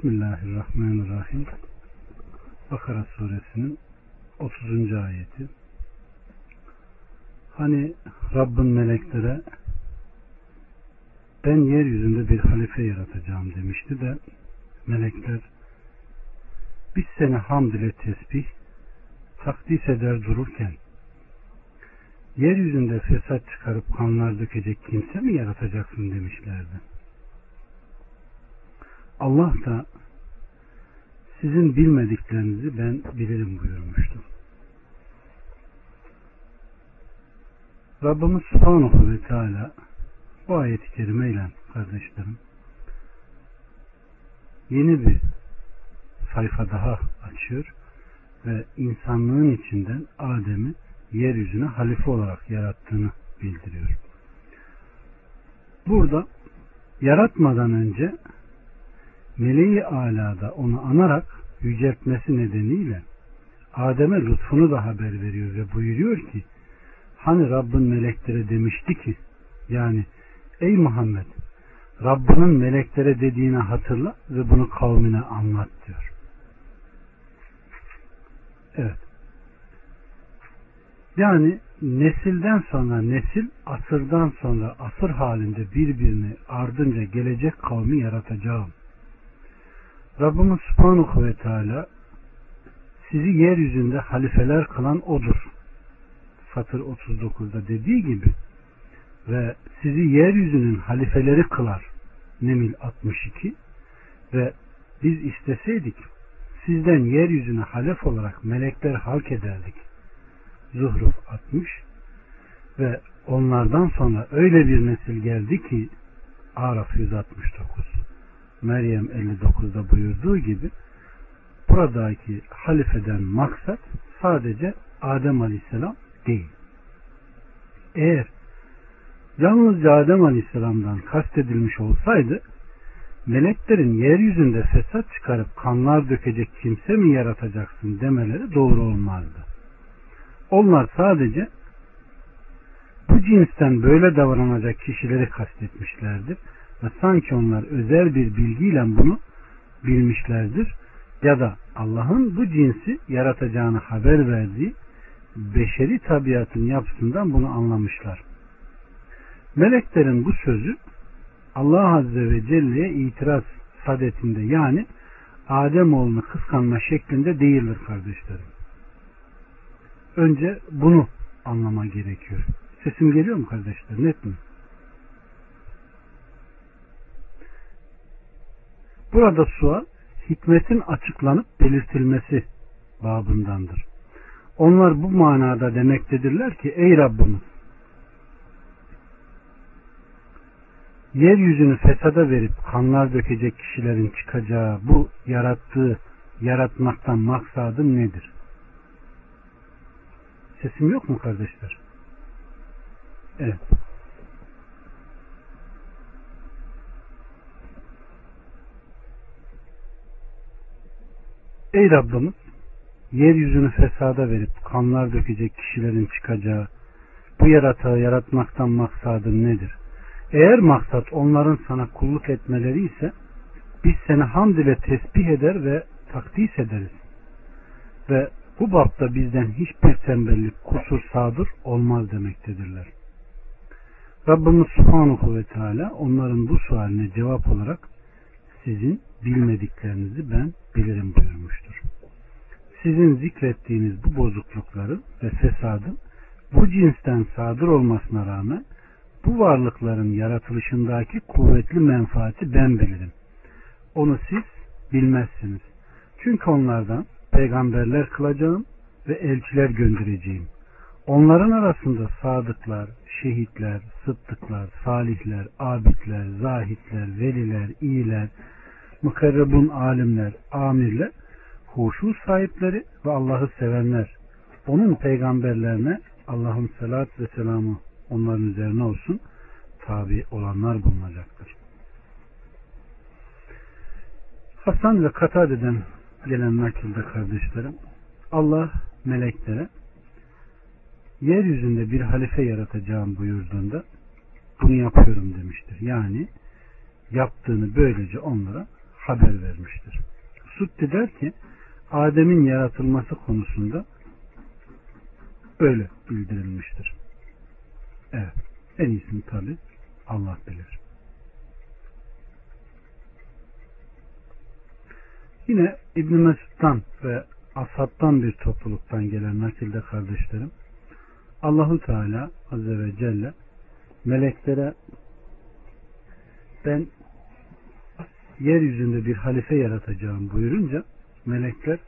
Bismillahirrahmanirrahim. Bakara suresinin 30. ayeti. Hani Rabbin meleklere ben yeryüzünde bir halife yaratacağım demişti de melekler biz seni hamd ile tesbih takdis eder dururken yeryüzünde fesat çıkarıp kanlar dökecek kimse mi yaratacaksın demişlerdi. Allah da sizin bilmediklerinizi ben bilirim buyurmuştu. Rabbimiz Subhanahu ve Teala bu ayeti kerimeyle kardeşlerim yeni bir sayfa daha açıyor ve insanlığın içinden Adem'i yeryüzüne halife olarak yarattığını bildiriyor. Burada yaratmadan önce meleği alada onu anarak yüceltmesi nedeniyle Adem'e lütfunu da haber veriyor ve buyuruyor ki hani Rabbin meleklere demişti ki yani ey Muhammed Rabbinin meleklere dediğini hatırla ve bunu kavmine anlat diyor. Evet. Yani nesilden sonra nesil, asırdan sonra asır halinde birbirini ardınca gelecek kavmi yaratacağım. Rabbimiz Subhanahu ve Teala sizi yeryüzünde halifeler kılan odur. Satır 39'da dediği gibi ve sizi yeryüzünün halifeleri kılar. Nemil 62 ve biz isteseydik sizden yeryüzüne halef olarak melekler halk ederdik. Zuhruf 60 ve onlardan sonra öyle bir nesil geldi ki Araf 169 Meryem 59'da buyurduğu gibi buradaki halifeden maksat sadece Adem Aleyhisselam değil. Eğer yalnızca Adem Aleyhisselam'dan kastedilmiş olsaydı meleklerin yeryüzünde fesat çıkarıp kanlar dökecek kimse mi yaratacaksın demeleri doğru olmazdı. Onlar sadece bu cinsten böyle davranacak kişileri kastetmişlerdir ve sanki onlar özel bir bilgiyle bunu bilmişlerdir ya da Allah'ın bu cinsi yaratacağını haber verdiği beşeri tabiatın yapısından bunu anlamışlar. Meleklerin bu sözü Allah Azze ve Celle'ye itiraz sadetinde yani Adem oğlunu kıskanma şeklinde değildir kardeşlerim. Önce bunu anlama gerekiyor. Sesim geliyor mu kardeşler? Net mi? Burada sual hikmetin açıklanıp belirtilmesi babındandır. Onlar bu manada demektedirler ki ey Rabbimiz yeryüzünü fesada verip kanlar dökecek kişilerin çıkacağı bu yarattığı yaratmaktan maksadın nedir? Sesim yok mu kardeşler? Evet. Ey Rabbimiz yeryüzünü fesada verip kanlar dökecek kişilerin çıkacağı bu yaratığı yaratmaktan maksadın nedir? Eğer maksat onların sana kulluk etmeleri ise biz seni hamd ile tesbih eder ve takdis ederiz. Ve bu bapta bizden hiçbir tembellik, kusur, sadır olmaz demektedirler. Rabbimiz Subhanahu ve Teala onların bu sualine cevap olarak sizin bilmediklerinizi ben bilirim buyurmuştur. Sizin zikrettiğiniz bu bozuklukların ve fesadın bu cinsten sadır olmasına rağmen bu varlıkların yaratılışındaki kuvvetli menfaati ben bilirim. Onu siz bilmezsiniz. Çünkü onlardan peygamberler kılacağım ve elçiler göndereceğim. Onların arasında sadıklar, şehitler, sıddıklar, salihler, abidler, zahitler, veliler, iyiler, mukarrebun alimler, amirler, huşu sahipleri ve Allah'ı sevenler, onun peygamberlerine Allah'ın salat ve selamı onların üzerine olsun tabi olanlar bulunacaktır. Hasan ve Katade'den gelen nakilde kardeşlerim Allah meleklere yeryüzünde bir halife yaratacağım buyurduğunda bunu yapıyorum demiştir. Yani yaptığını böylece onlara haber vermiştir. Sutti der ki Adem'in yaratılması konusunda öyle bildirilmiştir. Evet. En iyisini tabi Allah bilir. Yine İbn Mesud'dan ve ashabtan bir topluluktan gelen nakilde kardeşlerim Allahu Teala Azze ve Celle meleklere ben yeryüzünde bir halife yaratacağım buyurunca melekler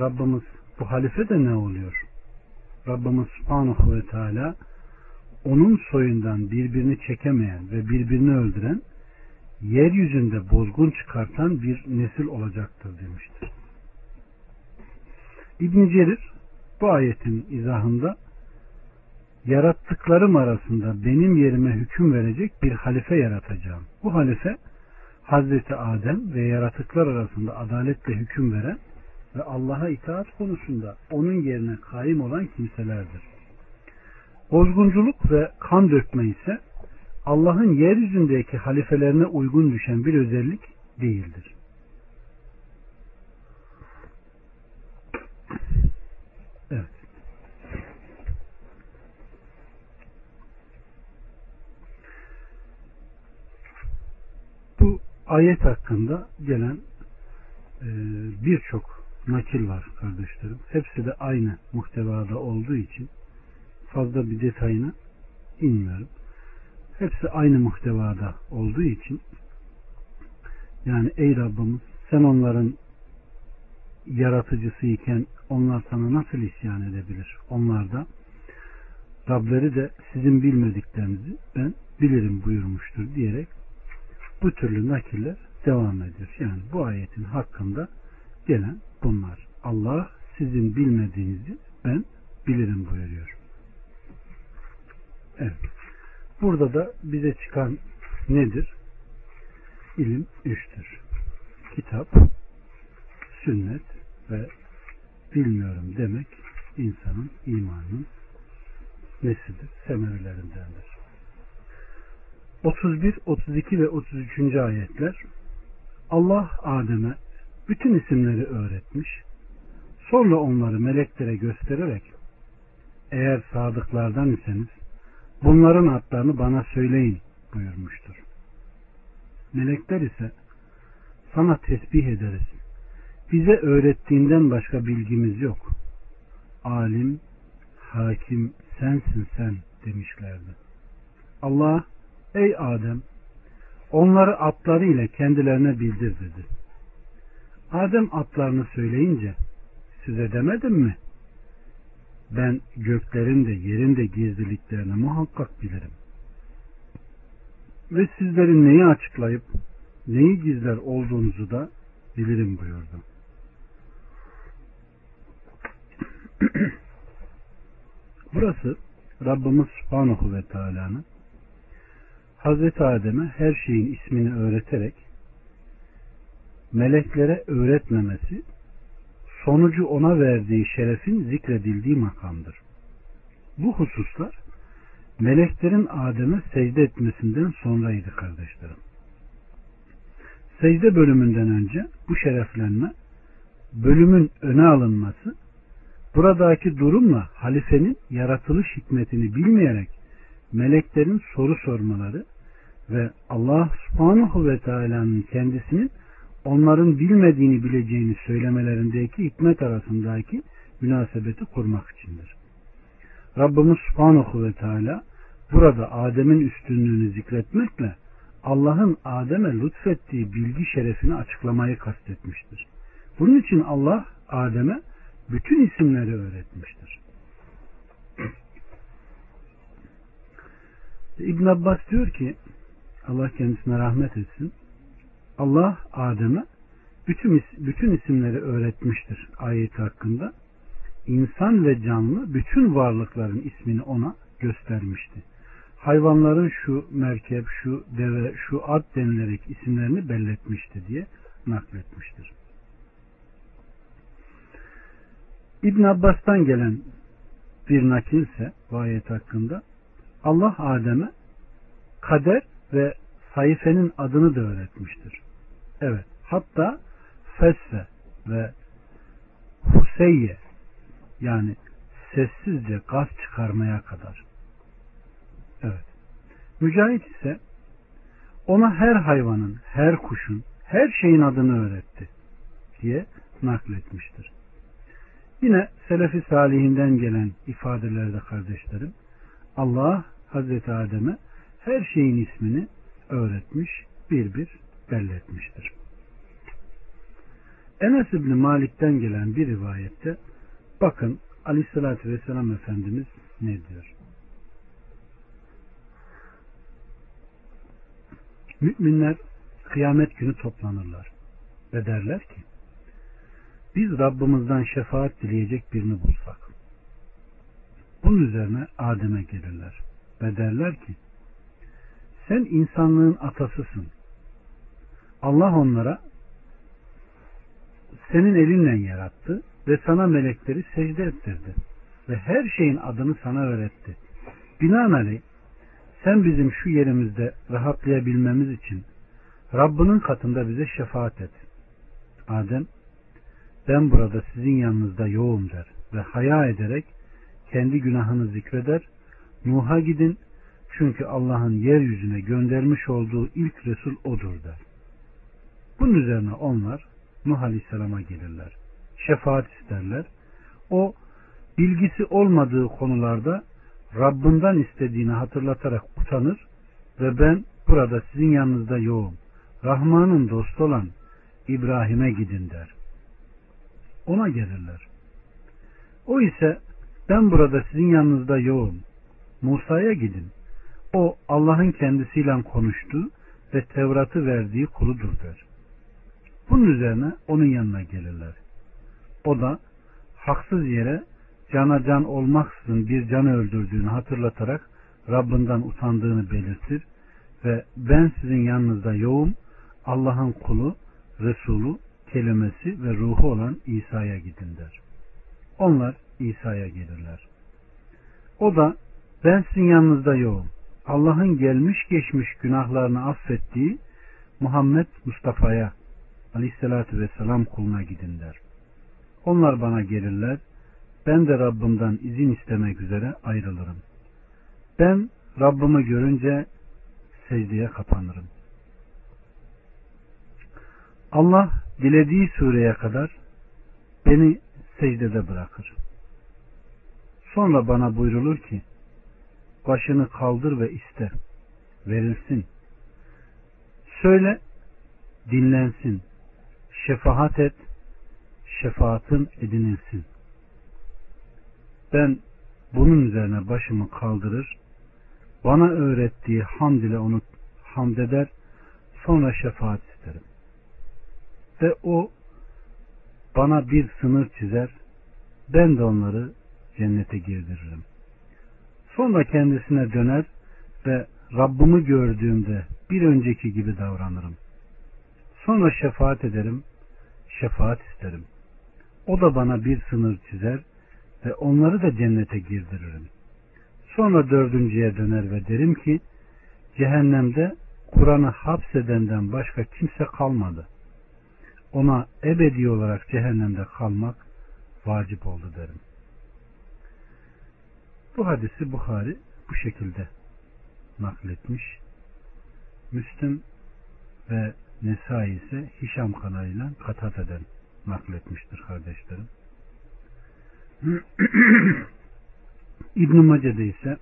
Rabbimiz bu halife de ne oluyor? Rabbimiz Subhanahu ve Teala onun soyundan birbirini çekemeyen ve birbirini öldüren yeryüzünde bozgun çıkartan bir nesil olacaktır demiştir. İbn Cerir bu ayetin izahında yarattıklarım arasında benim yerime hüküm verecek bir halife yaratacağım. Bu halife Hazreti Adem ve yaratıklar arasında adaletle hüküm veren ve Allah'a itaat konusunda onun yerine kaim olan kimselerdir. Bozgunculuk ve kan dökme ise Allah'ın yeryüzündeki halifelerine uygun düşen bir özellik değildir. Evet. Bu ayet hakkında gelen e, birçok nakil var kardeşlerim. Hepsi de aynı muhtevada olduğu için fazla bir detayına inmiyorum. Hepsi aynı muhtevada olduğu için yani ey Rabbimiz sen onların yaratıcısı iken onlar sana nasıl isyan edebilir? Onlar da Rableri de sizin bilmediklerinizi ben bilirim buyurmuştur diyerek bu türlü nakiller devam ediyor. Yani bu ayetin hakkında gelen bunlar. Allah sizin bilmediğinizi ben bilirim buyuruyor. Evet. Burada da bize çıkan nedir? İlim üçtür. Kitap, sünnet ve bilmiyorum demek insanın imanının nesidir? Semerelerindendir. 31, 32 ve 33. ayetler Allah Adem'e bütün isimleri öğretmiş. Sonra onları meleklere göstererek eğer sadıklardan iseniz bunların adlarını bana söyleyin buyurmuştur. Melekler ise sana tesbih ederiz. Bize öğrettiğinden başka bilgimiz yok. Alim, hakim sensin sen demişlerdi. Allah ey Adem onları atları ile kendilerine bildir dedi. Adem atlarını söyleyince size demedim mi? Ben göklerin de yerin de gizliliklerini muhakkak bilirim. Ve sizlerin neyi açıklayıp neyi gizler olduğunuzu da bilirim buyurdu. Burası Rabbimiz Subhanahu ve Teala'nın Hazreti Adem'e her şeyin ismini öğreterek meleklere öğretmemesi sonucu ona verdiği şerefin zikredildiği makamdır. Bu hususlar meleklerin Adem'e secde etmesinden sonraydı kardeşlerim. Secde bölümünden önce bu şereflenme bölümün öne alınması buradaki durumla halifenin yaratılış hikmetini bilmeyerek meleklerin soru sormaları ve Allah subhanahu ve teala'nın kendisinin onların bilmediğini bileceğini söylemelerindeki hikmet arasındaki münasebeti kurmak içindir. Rabbimiz subhanahu ve teala burada Adem'in üstünlüğünü zikretmekle Allah'ın Adem'e lütfettiği bilgi şerefini açıklamayı kastetmiştir. Bunun için Allah Adem'e bütün isimleri öğretmiştir. İbn Abbas diyor ki Allah kendisine rahmet etsin. Allah Adem'e bütün, bütün isimleri öğretmiştir ayet hakkında. İnsan ve canlı bütün varlıkların ismini ona göstermişti. Hayvanların şu merkep, şu deve, şu at denilerek isimlerini belletmişti diye nakletmiştir. İbn Abbas'tan gelen bir nakilse bu ayet hakkında Allah Adem'e kader ve sayfenin adını da öğretmiştir. Evet. Hatta Fesse ve Huseyye yani sessizce gaz çıkarmaya kadar. Evet. Mücahit ise ona her hayvanın, her kuşun, her şeyin adını öğretti diye nakletmiştir. Yine Selefi Salihinden gelen ifadelerde kardeşlerim Allah Hazreti Adem'e her şeyin ismini öğretmiş, bir bir belletmiştir. Enes İbni Malik'ten gelen bir rivayette bakın Aleyhisselatü Vesselam Efendimiz ne diyor? Müminler kıyamet günü toplanırlar ve derler ki biz Rabbimizden şefaat dileyecek birini bulsak. Bunun üzerine Adem'e gelirler ve derler ki sen insanlığın atasısın. Allah onlara senin elinle yarattı ve sana melekleri secde ettirdi ve her şeyin adını sana öğretti. Binaenaleyh sen bizim şu yerimizde rahatlayabilmemiz için Rabbinin katında bize şefaat et. Adem ben burada sizin yanınızda yoğum der ve haya ederek kendi günahını zikreder. Nuh'a gidin çünkü Allah'ın yeryüzüne göndermiş olduğu ilk Resul odur der. Bunun üzerine onlar Nuh Aleyhisselam'a gelirler. Şefaat isterler. O bilgisi olmadığı konularda Rabbinden istediğini hatırlatarak utanır ve ben burada sizin yanınızda yoğum. Rahman'ın dostu olan İbrahim'e gidin der. Ona gelirler. O ise ben burada sizin yanınızda yoğum. Musa'ya gidin. O Allah'ın kendisiyle konuştu ve Tevrat'ı verdiği kuludur der. Bunun üzerine onun yanına gelirler. O da haksız yere cana can olmaksızın bir canı öldürdüğünü hatırlatarak Rabbinden utandığını belirtir ve ben sizin yanınızda yoğum Allah'ın kulu, Resulü, kelimesi ve ruhu olan İsa'ya gidin der. Onlar İsa'ya gelirler. O da ben sizin yanınızda yoğum. Allah'ın gelmiş geçmiş günahlarını affettiği Muhammed Mustafa'ya aleyhissalatü vesselam kuluna gidin der. Onlar bana gelirler. Ben de Rabbimden izin istemek üzere ayrılırım. Ben Rabbimi görünce secdeye kapanırım. Allah dilediği sureye kadar beni secdede bırakır. Sonra bana buyrulur ki başını kaldır ve iste. Verilsin. Söyle dinlensin. Şefaat et. Şefaatın edinilsin. Ben bunun üzerine başımı kaldırır. Bana öğrettiği hamd ile onu hamd eder. Sonra şefaat isterim. Ve o bana bir sınır çizer. Ben de onları cennete girdiririm. Sonra kendisine döner ve Rabbimi gördüğümde bir önceki gibi davranırım. Sonra şefaat ederim, şefaat isterim. O da bana bir sınır çizer ve onları da cennete girdiririm. Sonra dördüncüye döner ve derim ki, cehennemde Kur'an'ı hapsedenden başka kimse kalmadı. Ona ebedi olarak cehennemde kalmak vacip oldu derim. Bu hadisi Bukhari bu şekilde nakletmiş. Müslüm ve Nesai ise Hişam kanalıyla katat eden nakletmiştir kardeşlerim. İbn-i Mace'de ise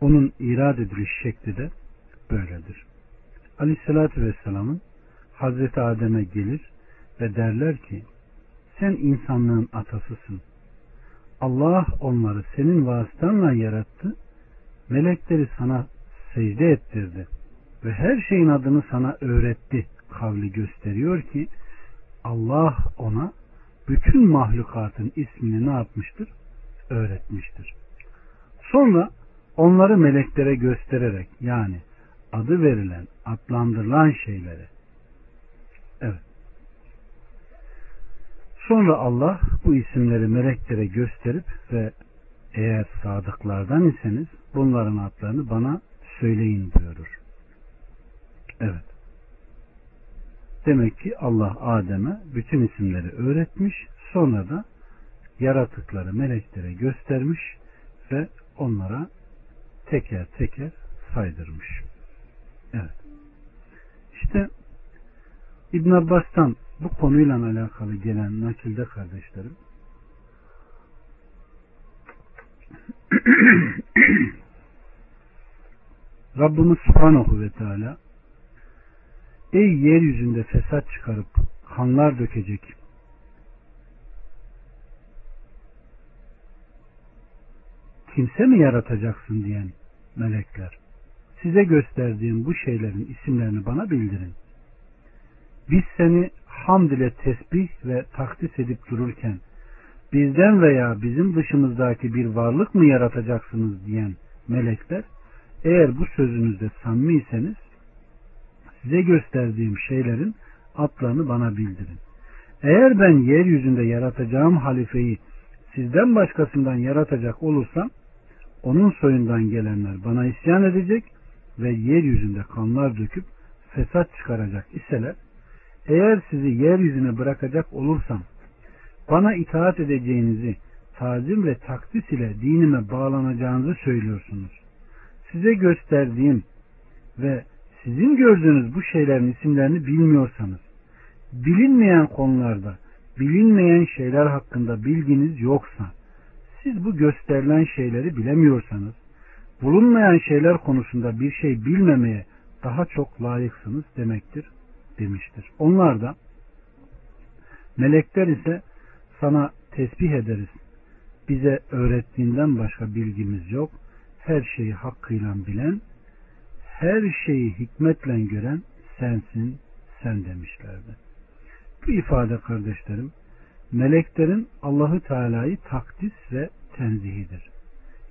onun irad ediliş şekli de böyledir. Aleyhissalatü Vesselam'ın Hazreti Adem'e gelir ve derler ki sen insanlığın atasısın. Allah onları senin vasıtanla yarattı. Melekleri sana secde ettirdi ve her şeyin adını sana öğretti kavli gösteriyor ki Allah ona bütün mahlukatın ismini ne yapmıştır? Öğretmiştir. Sonra onları meleklere göstererek yani adı verilen, adlandırılan şeyleri evet. Sonra Allah bu isimleri meleklere gösterip ve eğer sadıklardan iseniz bunların adlarını bana söyleyin buyurur. Evet. Demek ki Allah Adem'e bütün isimleri öğretmiş. Sonra da yaratıkları meleklere göstermiş ve onlara teker teker saydırmış. Evet. İşte İbn Abbas'tan bu konuyla alakalı gelen nakilde kardeşlerim Rabbimiz Subhanahu ve Teala Ey yeryüzünde fesat çıkarıp kanlar dökecek kimse mi yaratacaksın diyen melekler size gösterdiğim bu şeylerin isimlerini bana bildirin. Biz seni hamd ile tesbih ve takdis edip dururken bizden veya bizim dışımızdaki bir varlık mı yaratacaksınız diyen melekler eğer bu sözünüzde samimiyseniz size gösterdiğim şeylerin adlarını bana bildirin. Eğer ben yeryüzünde yaratacağım halifeyi sizden başkasından yaratacak olursam onun soyundan gelenler bana isyan edecek ve yeryüzünde kanlar döküp fesat çıkaracak iseler eğer sizi yeryüzüne bırakacak olursam bana itaat edeceğinizi tazim ve takdis ile dinime bağlanacağınızı söylüyorsunuz. Size gösterdiğim ve sizin gördüğünüz bu şeylerin isimlerini bilmiyorsanız, bilinmeyen konularda, bilinmeyen şeyler hakkında bilginiz yoksa, siz bu gösterilen şeyleri bilemiyorsanız, bulunmayan şeyler konusunda bir şey bilmemeye daha çok layıksınız demektir demiştir. Onlar da melekler ise sana tesbih ederiz. Bize öğrettiğinden başka bilgimiz yok. Her şeyi hakkıyla bilen, her şeyi hikmetle gören sensin, sen demişlerdi. Bu ifade kardeşlerim, meleklerin Allahü Teala'yı takdis ve tenzihidir.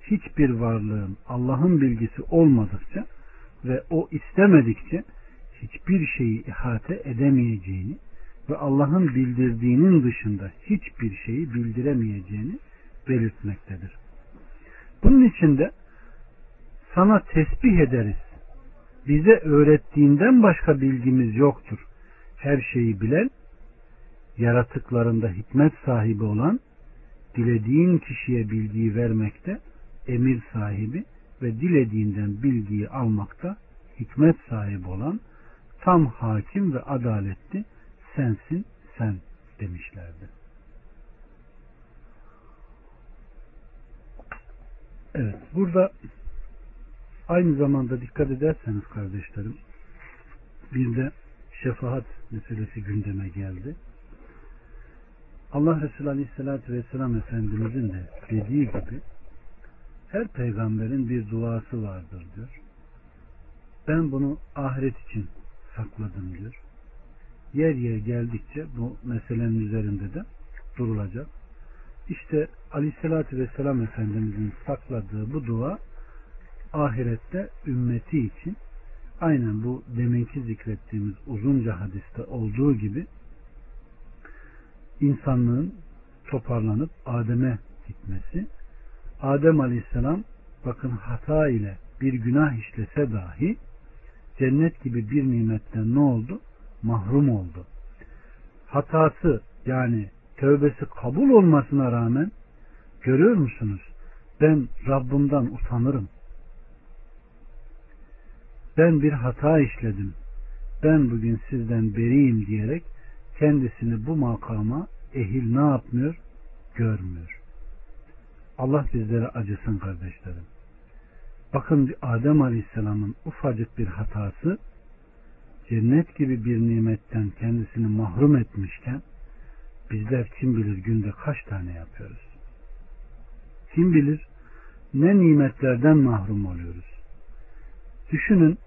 Hiçbir varlığın Allah'ın bilgisi olmadıkça ve o istemedikçe hiçbir şeyi ihate edemeyeceğini ve Allah'ın bildirdiğinin dışında hiçbir şeyi bildiremeyeceğini belirtmektedir. Bunun için de sana tesbih ederiz. Bize öğrettiğinden başka bilgimiz yoktur. Her şeyi bilen, yaratıklarında hikmet sahibi olan, dilediğin kişiye bilgiyi vermekte emir sahibi ve dilediğinden bilgiyi almakta hikmet sahibi olan tam hakim ve adaletli sensin sen demişlerdi. Evet burada aynı zamanda dikkat ederseniz kardeşlerim bir de şefaat meselesi gündeme geldi. Allah Resulü Aleyhisselatü Vesselam Efendimizin de dediği gibi her peygamberin bir duası vardır diyor. Ben bunu ahiret için sakladım diyor. Yer yer geldikçe bu meselenin üzerinde de durulacak. İşte Aleyhisselatü Vesselam Efendimizin sakladığı bu dua ahirette ümmeti için aynen bu deminki zikrettiğimiz uzunca hadiste olduğu gibi insanlığın toparlanıp Adem'e gitmesi Adem Aleyhisselam bakın hata ile bir günah işlese dahi cennet gibi bir nimetten ne oldu? Mahrum oldu. Hatası yani tövbesi kabul olmasına rağmen görüyor musunuz? Ben Rabbimden utanırım. Ben bir hata işledim. Ben bugün sizden beriyim diyerek kendisini bu makama ehil ne yapmıyor? Görmüyor. Allah bizlere acısın kardeşlerim. Bakın Adem Aleyhisselam'ın ufacık bir hatası cennet gibi bir nimetten kendisini mahrum etmişken bizler kim bilir günde kaç tane yapıyoruz? Kim bilir ne nimetlerden mahrum oluyoruz? Düşünün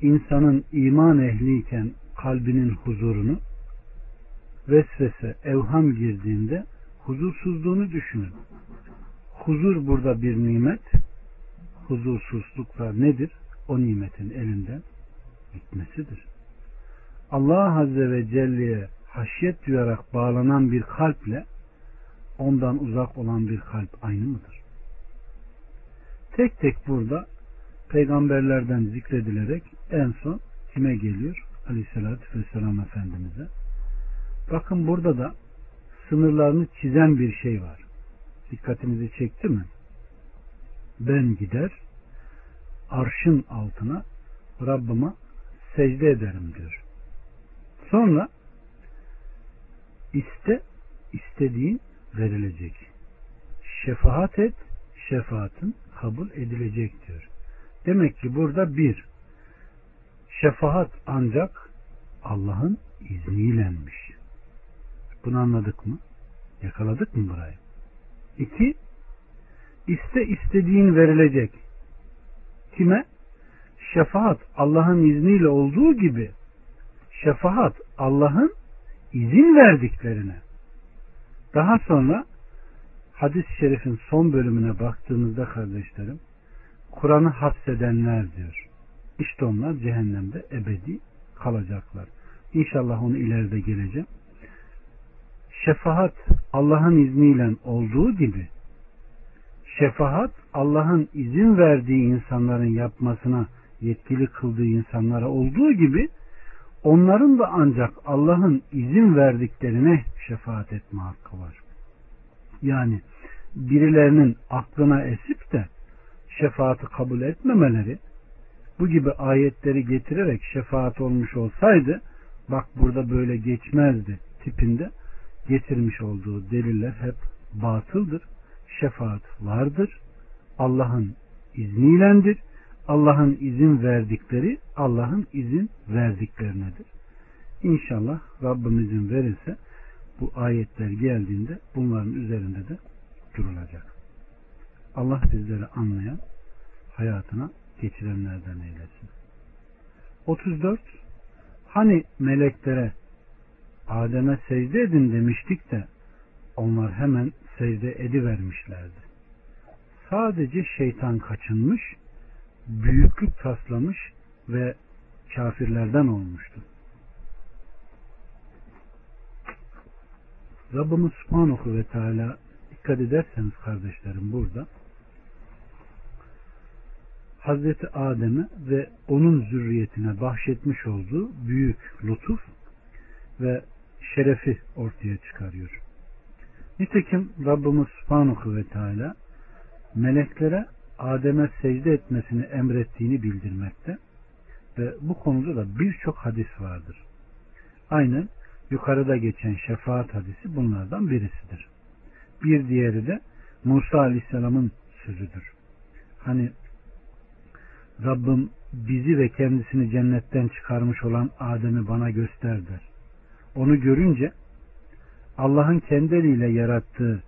insanın iman ehliyken kalbinin huzurunu vesvese, evham girdiğinde huzursuzluğunu düşünün. Huzur burada bir nimet, huzursuzluklar nedir? O nimetin elinden gitmesidir. Allah Azze ve Celle'ye haşyet duyarak bağlanan bir kalple ondan uzak olan bir kalp aynı mıdır? Tek tek burada peygamberlerden zikredilerek en son kime geliyor? Aleyhisselatü Vesselam Efendimiz'e. Bakın burada da sınırlarını çizen bir şey var. Dikkatinizi çekti mi? Ben gider arşın altına Rabbime secde ederim diyor. Sonra iste istediğin verilecek. Şefaat et şefaatin kabul edilecek diyor. Demek ki burada bir şefaat ancak Allah'ın izniylenmiş. Bunu anladık mı? Yakaladık mı burayı? İki, iste istediğin verilecek. Kime? Şefaat Allah'ın izniyle olduğu gibi şefaat Allah'ın izin verdiklerine. Daha sonra hadis-i şerifin son bölümüne baktığımızda kardeşlerim Kur'an'ı hapsedenler diyor. İşte onlar cehennemde ebedi kalacaklar. İnşallah onu ileride geleceğim. Şefaat Allah'ın izniyle olduğu gibi şefaat Allah'ın izin verdiği insanların yapmasına yetkili kıldığı insanlara olduğu gibi onların da ancak Allah'ın izin verdiklerine şefaat etme hakkı var. Yani birilerinin aklına esip de şefaati kabul etmemeleri bu gibi ayetleri getirerek şefaat olmuş olsaydı bak burada böyle geçmezdi tipinde getirmiş olduğu deliller hep batıldır. Şefaat vardır. Allah'ın izniylendir. Allah'ın izin verdikleri Allah'ın izin verdiklerinedir. İnşallah Rabbim izin verirse bu ayetler geldiğinde bunların üzerinde de durulacak. Allah bizleri anlayan hayatına geçirenlerden eylesin. 34 Hani meleklere Adem'e secde edin demiştik de onlar hemen secde edivermişlerdi. Sadece şeytan kaçınmış, büyüklük taslamış ve kafirlerden olmuştu. Rabbimiz Subhanahu ve Teala dikkat ederseniz kardeşlerim burada Hazreti Adem'e ve onun zürriyetine bahşetmiş olduğu büyük lütuf ve şerefi ortaya çıkarıyor. Nitekim Rabbimiz Subhanahu ve Teala meleklere Adem'e secde etmesini emrettiğini bildirmekte ve bu konuda da birçok hadis vardır. Aynen yukarıda geçen şefaat hadisi bunlardan birisidir. Bir diğeri de Musa Aleyhisselam'ın sözüdür. Hani Rabbim bizi ve kendisini cennetten çıkarmış olan Adem'i bana göster der. Onu görünce Allah'ın kendi yarattığı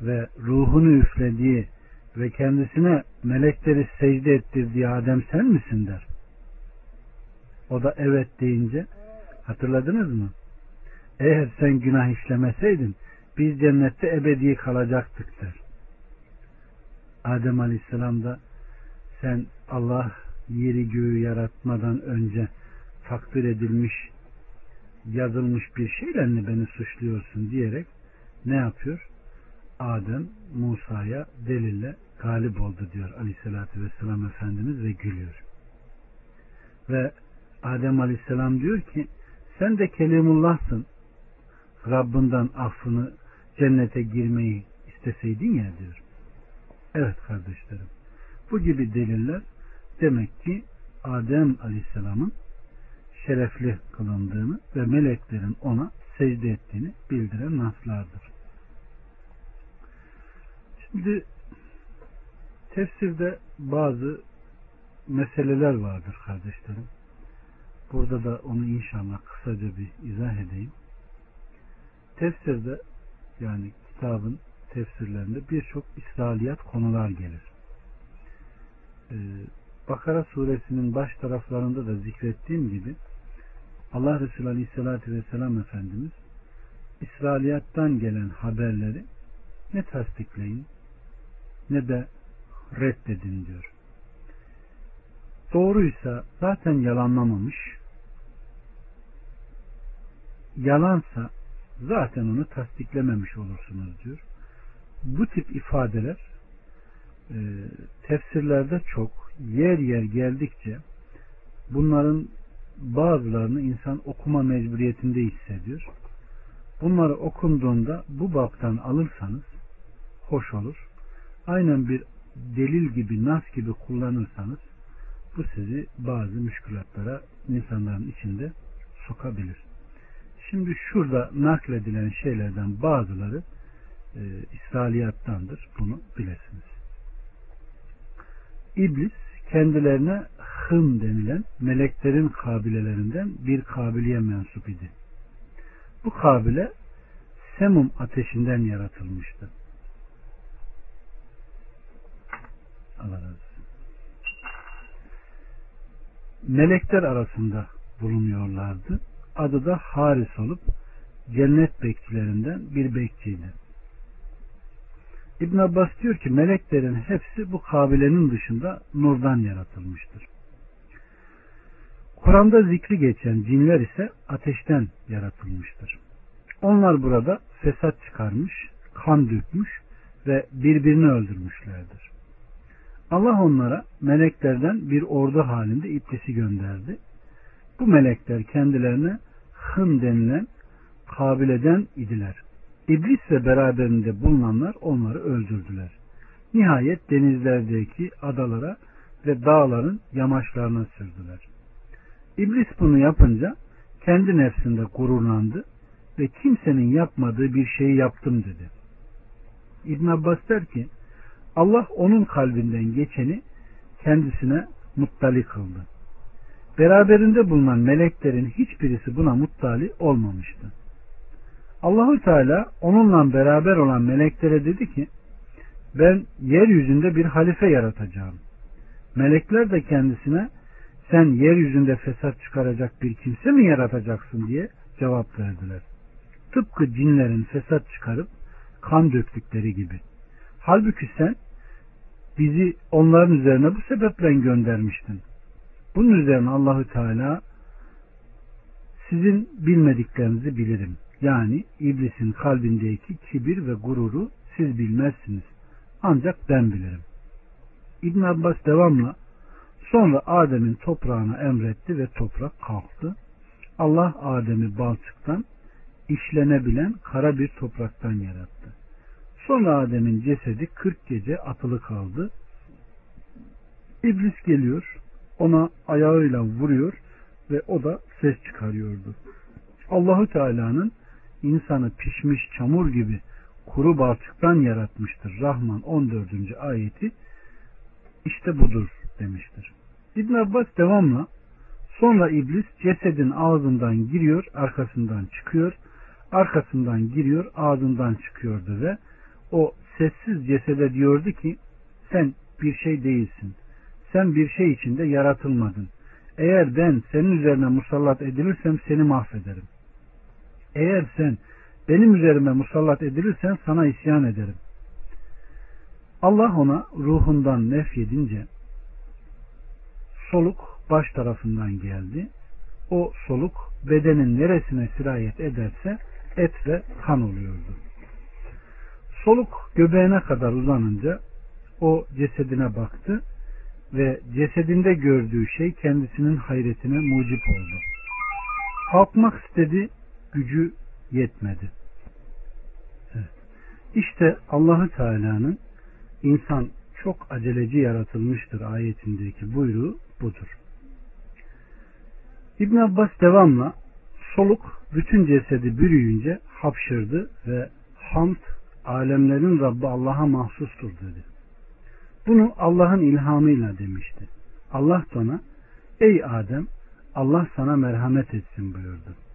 ve ruhunu üflediği ve kendisine melekleri secde ettirdiği Adem sen misin der. O da evet deyince hatırladınız mı? Eğer sen günah işlemeseydin biz cennette ebedi kalacaktık der. Adem Aleyhisselam da sen Allah yeri göğü yaratmadan önce takdir edilmiş yazılmış bir şeyle mi beni suçluyorsun diyerek ne yapıyor? Adem Musa'ya delille galip oldu diyor aleyhissalatü vesselam Efendimiz ve gülüyor. Ve Adem aleyhisselam diyor ki sen de Kelimullah'sın. Rabbinden affını cennete girmeyi isteseydin ya diyor. Evet kardeşlerim. Bu gibi deliller demek ki Adem Aleyhisselam'ın şerefli kılındığını ve meleklerin ona secde ettiğini bildiren naslardır. Şimdi tefsirde bazı meseleler vardır kardeşlerim. Burada da onu inşallah kısaca bir izah edeyim. Tefsirde yani kitabın tefsirlerinde birçok İsrailiyat konular gelir. Ee, Bakara suresinin baş taraflarında da zikrettiğim gibi Allah Resulü Aleyhisselatü Vesselam Efendimiz İsrailiyattan gelen haberleri ne tasdikleyin ne de reddedin diyor. Doğruysa zaten yalanlamamış. Yalansa zaten onu tasdiklememiş olursunuz diyor. Bu tip ifadeler e, tefsirlerde çok yer yer geldikçe bunların bazılarını insan okuma mecburiyetinde hissediyor. Bunları okunduğunda bu baktan alırsanız hoş olur. Aynen bir delil gibi, nas gibi kullanırsanız bu sizi bazı müşkülatlara insanların içinde sokabilir. Şimdi şurada nakledilen şeylerden bazıları e, İsrailiyattandır. Bunu bilesiniz. İblis kendilerine hım denilen meleklerin kabilelerinden bir kabiliye mensup idi. Bu kabile semum ateşinden yaratılmıştı. Allah razı. Melekler arasında bulunuyorlardı. Adı da Haris olup cennet bekçilerinden bir bekçiydi. İbn Abbas diyor ki meleklerin hepsi bu kabilenin dışında nurdan yaratılmıştır. Kur'an'da zikri geçen cinler ise ateşten yaratılmıştır. Onlar burada fesat çıkarmış, kan dökmüş ve birbirini öldürmüşlerdir. Allah onlara meleklerden bir ordu halinde iblisi gönderdi. Bu melekler kendilerine hın denilen kabileden idiler. İblis ve beraberinde bulunanlar onları öldürdüler. Nihayet denizlerdeki adalara ve dağların yamaçlarına sürdüler. İblis bunu yapınca kendi nefsinde gururlandı ve kimsenin yapmadığı bir şeyi yaptım dedi. İbn Abbas der ki Allah onun kalbinden geçeni kendisine muttali kıldı. Beraberinde bulunan meleklerin hiçbirisi buna muttali olmamıştı. Allahü Teala onunla beraber olan meleklere dedi ki ben yeryüzünde bir halife yaratacağım. Melekler de kendisine sen yeryüzünde fesat çıkaracak bir kimse mi yaratacaksın diye cevap verdiler. Tıpkı cinlerin fesat çıkarıp kan döktükleri gibi. Halbuki sen bizi onların üzerine bu sebeple göndermiştin. Bunun üzerine Allahü Teala sizin bilmediklerinizi bilirim. Yani iblisin kalbindeki kibir ve gururu siz bilmezsiniz. Ancak ben bilirim. İbn Abbas devamla sonra Adem'in toprağına emretti ve toprak kalktı. Allah Adem'i balçıktan işlenebilen kara bir topraktan yarattı. Sonra Adem'in cesedi 40 gece atılı kaldı. İblis geliyor, ona ayağıyla vuruyor ve o da ses çıkarıyordu. Allahu Teala'nın insanı pişmiş çamur gibi kuru balçıktan yaratmıştır. Rahman 14. ayeti işte budur demiştir. İbn Abbas devamla sonra iblis cesedin ağzından giriyor, arkasından çıkıyor, arkasından giriyor, ağzından çıkıyordu ve o sessiz cesede diyordu ki sen bir şey değilsin. Sen bir şey içinde yaratılmadın. Eğer ben senin üzerine musallat edilirsem seni mahvederim. Eğer sen benim üzerime musallat edilirsen sana isyan ederim. Allah ona ruhundan nefyedince soluk baş tarafından geldi. O soluk bedenin neresine sirayet ederse et ve kan oluyordu. Soluk göbeğine kadar uzanınca o cesedine baktı ve cesedinde gördüğü şey kendisinin hayretine mucip oldu. Kalkmak istedi, gücü yetmedi. Evet. İşte Allahü Teala'nın insan çok aceleci yaratılmıştır ayetindeki buyruğu budur. İbn Abbas devamla soluk bütün cesedi bürüyünce hapşırdı ve hamd alemlerin Rabbi Allah'a mahsustur dedi. Bunu Allah'ın ilhamıyla demişti. Allah da ona ey Adem Allah sana merhamet etsin buyurdu.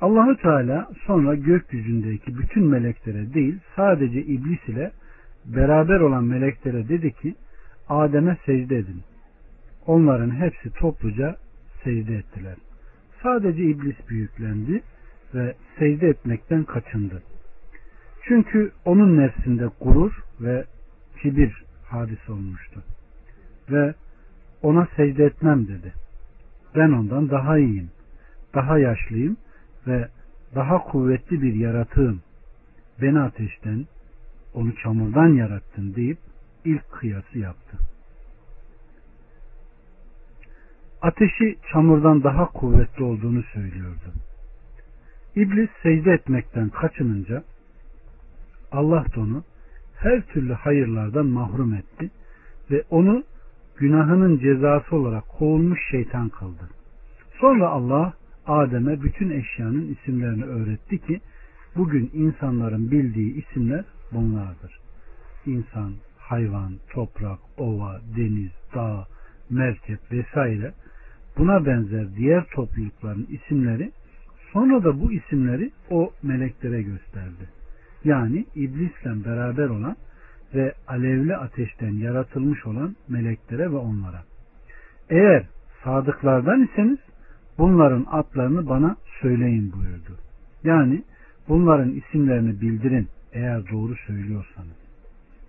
Allahü Teala sonra gökyüzündeki bütün meleklere değil sadece iblis ile beraber olan meleklere dedi ki Adem'e secde edin. Onların hepsi topluca secde ettiler. Sadece iblis büyüklendi ve secde etmekten kaçındı. Çünkü onun nefsinde gurur ve kibir hadis olmuştu. Ve ona secde etmem dedi. Ben ondan daha iyiyim, daha yaşlıyım ve daha kuvvetli bir yaratığım. Beni ateşten, onu çamurdan yarattın deyip ilk kıyası yaptı. ateşi çamurdan daha kuvvetli olduğunu söylüyordu. İblis secde etmekten kaçınınca Allah da onu her türlü hayırlardan mahrum etti ve onu günahının cezası olarak kovulmuş şeytan kıldı. Sonra Allah Adem'e bütün eşyanın isimlerini öğretti ki bugün insanların bildiği isimler bunlardır. İnsan, hayvan, toprak, ova, deniz, dağ, merkep vesaire buna benzer diğer toplulukların isimleri sonra da bu isimleri o meleklere gösterdi. Yani iblisle beraber olan ve alevli ateşten yaratılmış olan meleklere ve onlara. Eğer sadıklardan iseniz bunların adlarını bana söyleyin buyurdu. Yani bunların isimlerini bildirin eğer doğru söylüyorsanız.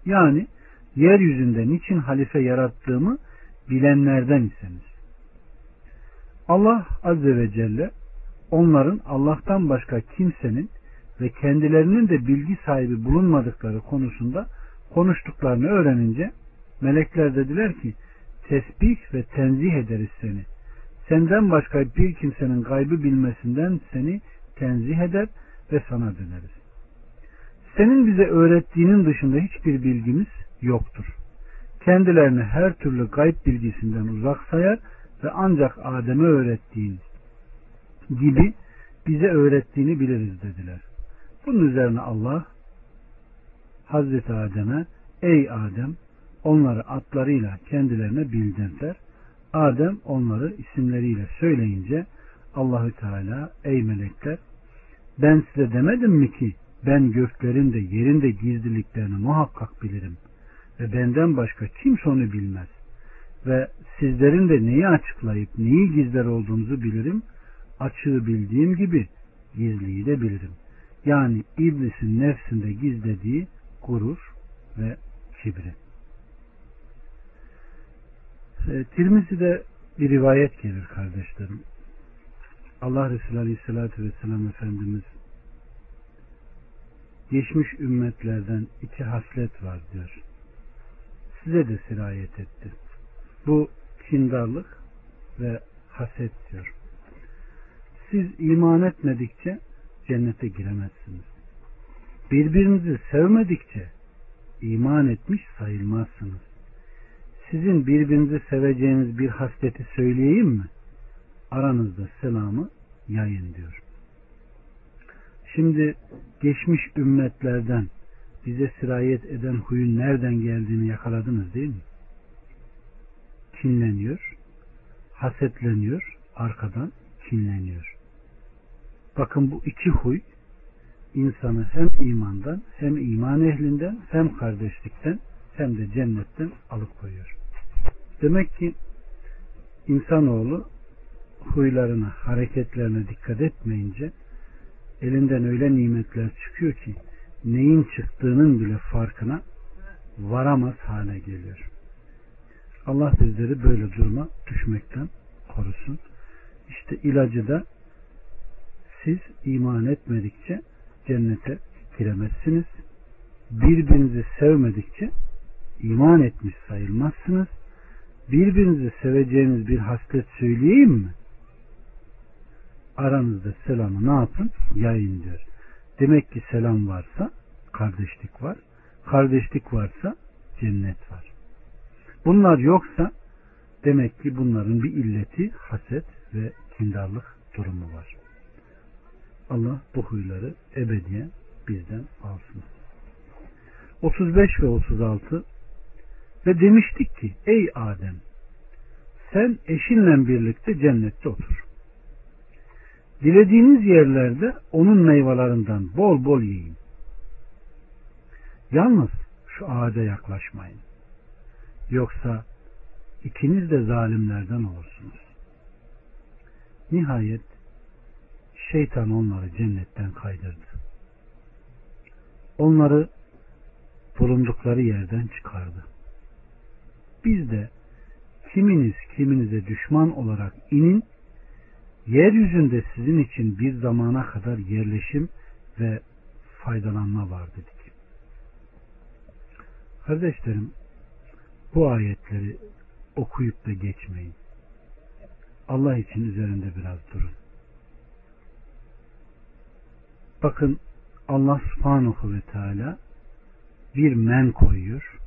Yani yeryüzünde niçin halife yarattığımı bilenlerden iseniz. Allah Azze ve Celle onların Allah'tan başka kimsenin ve kendilerinin de bilgi sahibi bulunmadıkları konusunda konuştuklarını öğrenince melekler dediler ki tesbih ve tenzih ederiz seni. Senden başka bir kimsenin gaybı bilmesinden seni tenzih eder ve sana döneriz. Senin bize öğrettiğinin dışında hiçbir bilgimiz yoktur. Kendilerini her türlü gayb bilgisinden uzak sayar ve ancak Adem'e öğrettiğin gibi bize öğrettiğini biliriz dediler. Bunun üzerine Allah Hazreti Adem'e ey Adem onları atlarıyla kendilerine bildirdiler. Adem onları isimleriyle söyleyince Allahü Teala ey melekler ben size demedim mi ki ben göklerin de yerin de gizliliklerini muhakkak bilirim ve benden başka kimse onu bilmez ve sizlerin de neyi açıklayıp neyi gizler olduğunuzu bilirim açığı bildiğim gibi gizliyi de bilirim. Yani iblisin nefsinde gizlediği gurur ve kibri. E, Tirmizi'de bir rivayet gelir kardeşlerim. Allah Resulü Aleyhisselatü Vesselam Efendimiz geçmiş ümmetlerden iki haslet var diyor. Size de sirayet etti. Bu kindarlık ve haset diyor. Siz iman etmedikçe cennete giremezsiniz. Birbirinizi sevmedikçe iman etmiş sayılmazsınız. Sizin birbirinizi seveceğiniz bir hasleti söyleyeyim mi? Aranızda selamı yayın diyor. Şimdi geçmiş ümmetlerden bize sirayet eden huyun nereden geldiğini yakaladınız değil mi? Kinleniyor, hasetleniyor, arkadan kinleniyor. Bakın bu iki huy insanı hem imandan hem iman ehlinden hem kardeşlikten hem de cennetten alıkoyuyor. Demek ki insanoğlu huylarına, hareketlerine dikkat etmeyince elinden öyle nimetler çıkıyor ki neyin çıktığının bile farkına varamaz hale geliyor. Allah bizleri böyle duruma düşmekten korusun. İşte ilacı da siz iman etmedikçe cennete giremezsiniz. Birbirinizi sevmedikçe iman etmiş sayılmazsınız. Birbirinizi seveceğiniz bir haslet söyleyeyim mi? Aranızda selamı ne yapın? Yayın diyor. Demek ki selam varsa kardeşlik var. Kardeşlik varsa cennet var. Bunlar yoksa demek ki bunların bir illeti haset ve kindarlık durumu var. Allah bu huyları ebediyen bizden alsın. 35 ve 36 ve demiştik ki ey Adem sen eşinle birlikte cennette otur. Dilediğiniz yerlerde onun meyvelerinden bol bol yiyin. Yalnız şu ağaca yaklaşmayın. Yoksa ikiniz de zalimlerden olursunuz. Nihayet şeytan onları cennetten kaydırdı. Onları bulundukları yerden çıkardı. Biz de kiminiz kiminize düşman olarak inin, yeryüzünde sizin için bir zamana kadar yerleşim ve faydalanma var dedik. Kardeşlerim, bu ayetleri okuyup da geçmeyin. Allah için üzerinde biraz durun. Bakın Allah subhanahu ve teala bir men koyuyor.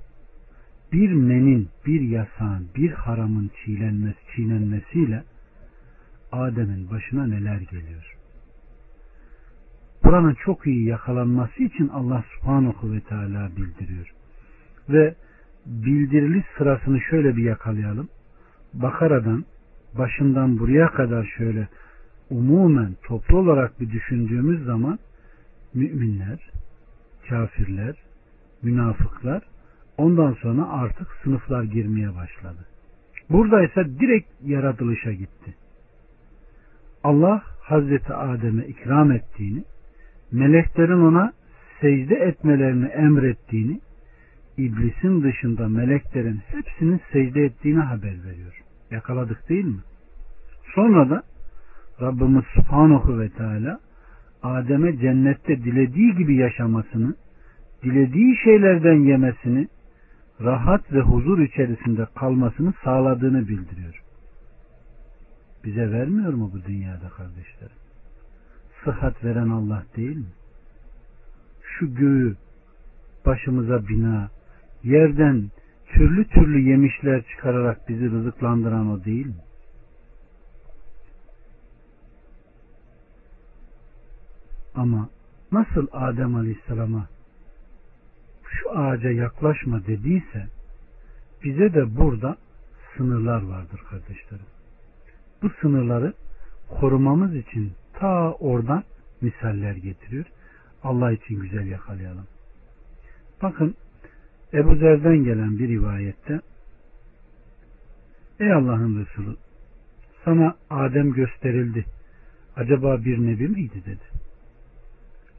Bir menin, bir yasağın, bir haramın çiğlenmesi, çiğnenmesiyle Adem'in başına neler geliyor. Buranın çok iyi yakalanması için Allah subhanahu ve teala bildiriyor. Ve bildirili sırasını şöyle bir yakalayalım. Bakara'dan başından buraya kadar şöyle umumen toplu olarak bir düşündüğümüz zaman müminler, kafirler, münafıklar ondan sonra artık sınıflar girmeye başladı. Burada ise direkt yaratılışa gitti. Allah Hazreti Adem'e ikram ettiğini, meleklerin ona secde etmelerini emrettiğini, iblisin dışında meleklerin hepsinin secde ettiğini haber veriyor. Yakaladık değil mi? Sonra da Rabbimiz Subhanahu ve Teala Adem'e cennette dilediği gibi yaşamasını, dilediği şeylerden yemesini, rahat ve huzur içerisinde kalmasını sağladığını bildiriyor. Bize vermiyor mu bu dünyada kardeşlerim? Sıhhat veren Allah değil mi? Şu göğü başımıza bina, yerden türlü türlü yemişler çıkararak bizi rızıklandıran o değil mi? Ama nasıl Adem Aleyhisselam'a ağaca yaklaşma dediyse bize de burada sınırlar vardır kardeşlerim. Bu sınırları korumamız için ta oradan misaller getiriyor. Allah için güzel yakalayalım. Bakın Ebu Zer'den gelen bir rivayette Ey Allah'ın Resulü sana Adem gösterildi. Acaba bir nebi miydi dedi.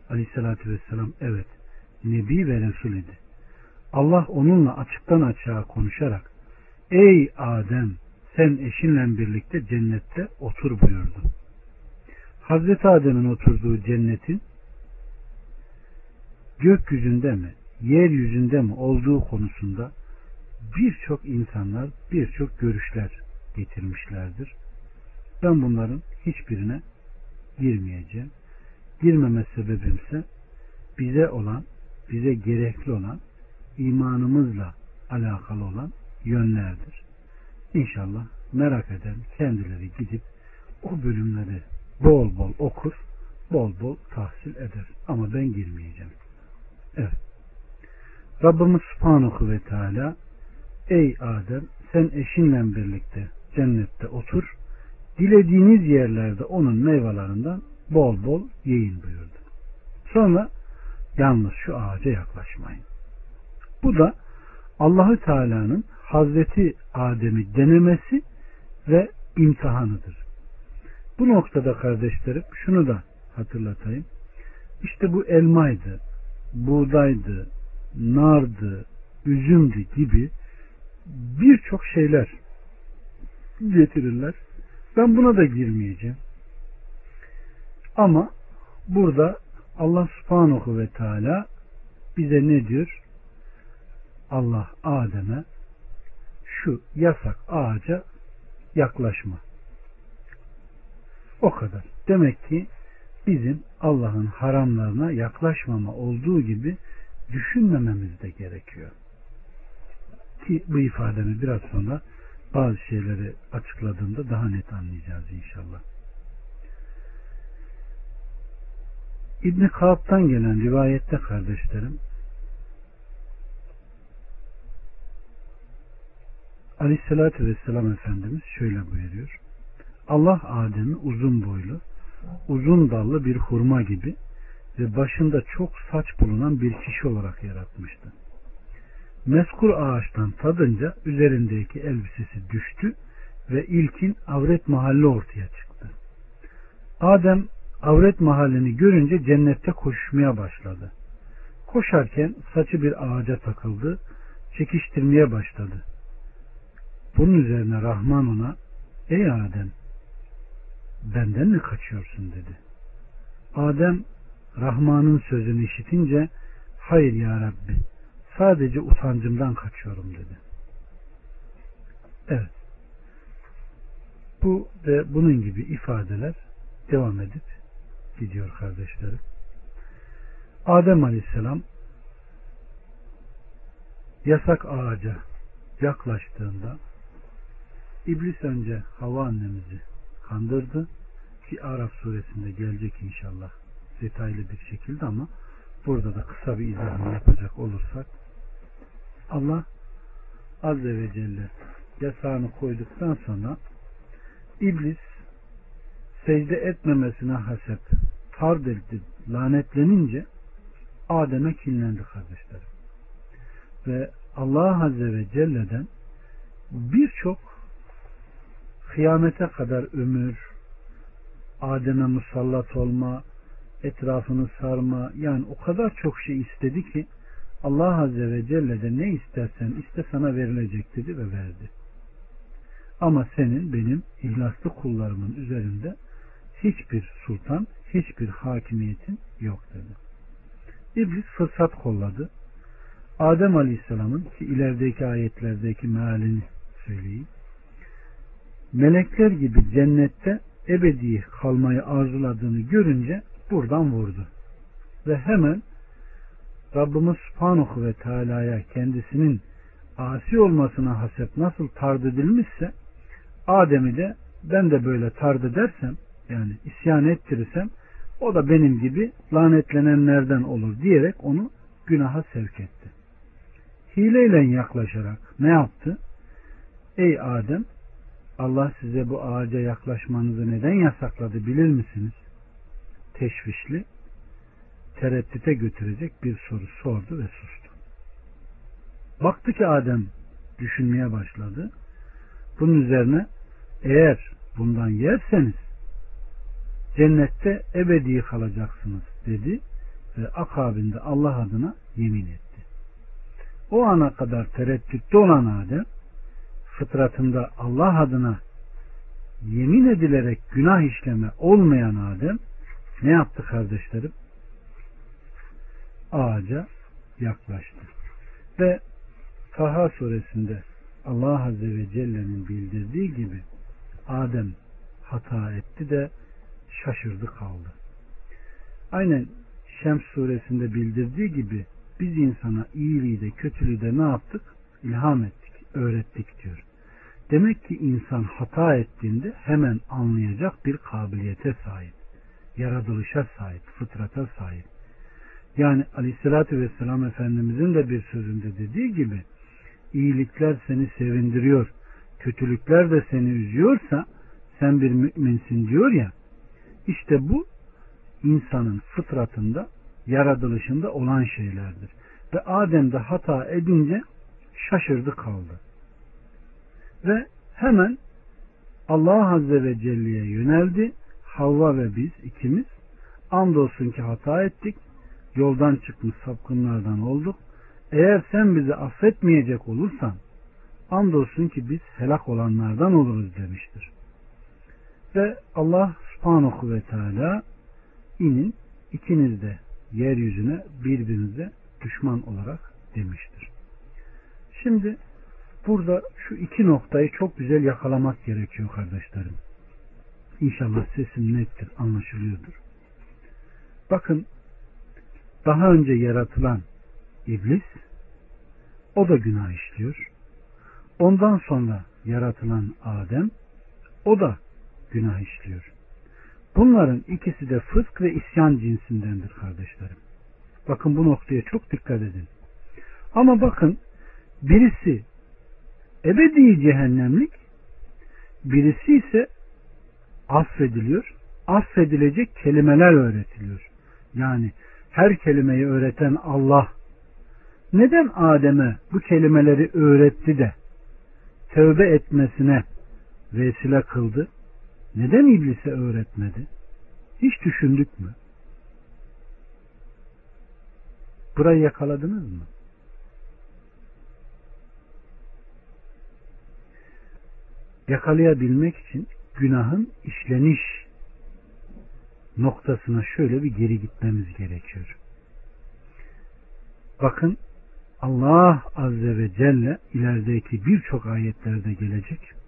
Aleyhissalatü vesselam evet nebi ve resul idi. Allah onunla açıktan açığa konuşarak Ey Adem sen eşinle birlikte cennette otur buyurdu. Hazreti Adem'in oturduğu cennetin gökyüzünde mi, yeryüzünde mi olduğu konusunda birçok insanlar birçok görüşler getirmişlerdir. Ben bunların hiçbirine girmeyeceğim. Girmeme sebebimse bize olan, bize gerekli olan imanımızla alakalı olan yönlerdir. İnşallah merak eden kendileri gidip o bölümleri bol bol okur, bol bol tahsil eder. Ama ben girmeyeceğim. Evet. Rabbimiz Subhanahu ve Teala Ey Adem sen eşinle birlikte cennette otur. Dilediğiniz yerlerde onun meyvelerinden bol bol yiyin buyurdu. Sonra yalnız şu ağaca yaklaşmayın. Bu da Allahü Teala'nın Hazreti Adem'i denemesi ve imtihanıdır. Bu noktada kardeşlerim şunu da hatırlatayım. İşte bu elmaydı, buğdaydı, nardı, üzümdü gibi birçok şeyler getirirler. Ben buna da girmeyeceğim. Ama burada Allah subhanahu ve teala bize ne diyor? Allah Adem'e şu yasak ağaca yaklaşma. O kadar. Demek ki bizim Allah'ın haramlarına yaklaşmama olduğu gibi düşünmememiz de gerekiyor. Ki bu ifademi biraz sonra bazı şeyleri açıkladığımda daha net anlayacağız inşallah. İbni Kaab'dan gelen rivayette kardeşlerim Aleyhisselatü Vesselam Efendimiz şöyle buyuruyor. Allah Adem'i uzun boylu, uzun dallı bir hurma gibi ve başında çok saç bulunan bir kişi olarak yaratmıştı. Meskur ağaçtan tadınca üzerindeki elbisesi düştü ve ilkin avret mahalli ortaya çıktı. Adem avret mahallini görünce cennette koşmaya başladı. Koşarken saçı bir ağaca takıldı, çekiştirmeye başladı. Bunun üzerine Rahman ona, ey Adem, benden mi kaçıyorsun dedi. Adem, Rahman'ın sözünü işitince, hayır ya Rabbi, sadece utancımdan kaçıyorum dedi. Evet. Bu ve bunun gibi ifadeler devam edip gidiyor kardeşlerim. Adem Aleyhisselam yasak ağaca yaklaştığında İblis önce Hava annemizi kandırdı ki Araf suresinde gelecek inşallah detaylı bir şekilde ama burada da kısa bir izahını yapacak olursak Allah Azze ve Celle yasağını koyduktan sonra İblis secde etmemesine hasep tard edildi, lanetlenince Adem'e kinlendi kardeşlerim. Ve Allah Azze ve Celle'den birçok kıyamete kadar ömür, Adem'e musallat olma, etrafını sarma, yani o kadar çok şey istedi ki Allah Azze ve Celle de ne istersen iste sana verilecek dedi ve verdi. Ama senin benim ihlaslı kullarımın üzerinde hiçbir sultan, hiçbir hakimiyetin yok dedi. İblis fırsat kolladı. Adem Aleyhisselam'ın ki ilerideki ayetlerdeki mealini söyleyeyim. Melekler gibi cennette ebedi kalmayı arzuladığını görünce buradan vurdu. Ve hemen Rabbimiz Subhanahu ve Teala'ya kendisinin asi olmasına hasep nasıl tard edilmişse Adem'i de ben de böyle tard edersem yani isyan ettirirsem o da benim gibi lanetlenenlerden olur diyerek onu günaha sevk etti. Hileyle yaklaşarak ne yaptı? Ey Adem Allah size bu ağaca yaklaşmanızı neden yasakladı bilir misiniz? Teşvişli, tereddüte götürecek bir soru sordu ve sustu. Baktı ki Adem düşünmeye başladı. Bunun üzerine eğer bundan yerseniz cennette ebedi kalacaksınız dedi ve akabinde Allah adına yemin etti. O ana kadar tereddütte olan Adem fıtratında Allah adına yemin edilerek günah işleme olmayan Adem ne yaptı kardeşlerim? Ağaca yaklaştı. Ve Taha suresinde Allah Azze ve Celle'nin bildirdiği gibi Adem hata etti de şaşırdı kaldı. Aynen Şems suresinde bildirdiği gibi biz insana iyiliği de kötülüğü de ne yaptık? İlham ettik, öğrettik diyor. Demek ki insan hata ettiğinde hemen anlayacak bir kabiliyete sahip. Yaratılışa sahip, fıtrata sahip. Yani aleyhissalatü vesselam Efendimizin de bir sözünde dediği gibi iyilikler seni sevindiriyor, kötülükler de seni üzüyorsa sen bir müminsin diyor ya işte bu insanın fıtratında yaratılışında olan şeylerdir. Ve Adem de hata edince şaşırdı kaldı. Ve hemen Allah Azze ve Celle'ye yöneldi. Havva ve biz ikimiz andolsun ki hata ettik. Yoldan çıkmış sapkınlardan olduk. Eğer sen bizi affetmeyecek olursan andolsun ki biz helak olanlardan oluruz demiştir. Ve Allah subhanahu ve teala inin ikiniz de yeryüzüne birbirinize düşman olarak demiştir. Şimdi burada şu iki noktayı çok güzel yakalamak gerekiyor kardeşlerim. İnşallah sesim nettir, anlaşılıyordur. Bakın daha önce yaratılan iblis o da günah işliyor. Ondan sonra yaratılan Adem o da günah işliyor. Bunların ikisi de fısk ve isyan cinsindendir kardeşlerim. Bakın bu noktaya çok dikkat edin. Ama bakın birisi ebedi cehennemlik birisi ise affediliyor. Affedilecek kelimeler öğretiliyor. Yani her kelimeyi öğreten Allah neden Adem'e bu kelimeleri öğretti de tövbe etmesine vesile kıldı? Neden iblise öğretmedi? Hiç düşündük mü? Burayı yakaladınız mı? Yakalayabilmek için günahın işleniş noktasına şöyle bir geri gitmemiz gerekiyor. Bakın Allah Azze ve Celle ilerideki birçok ayetlerde gelecek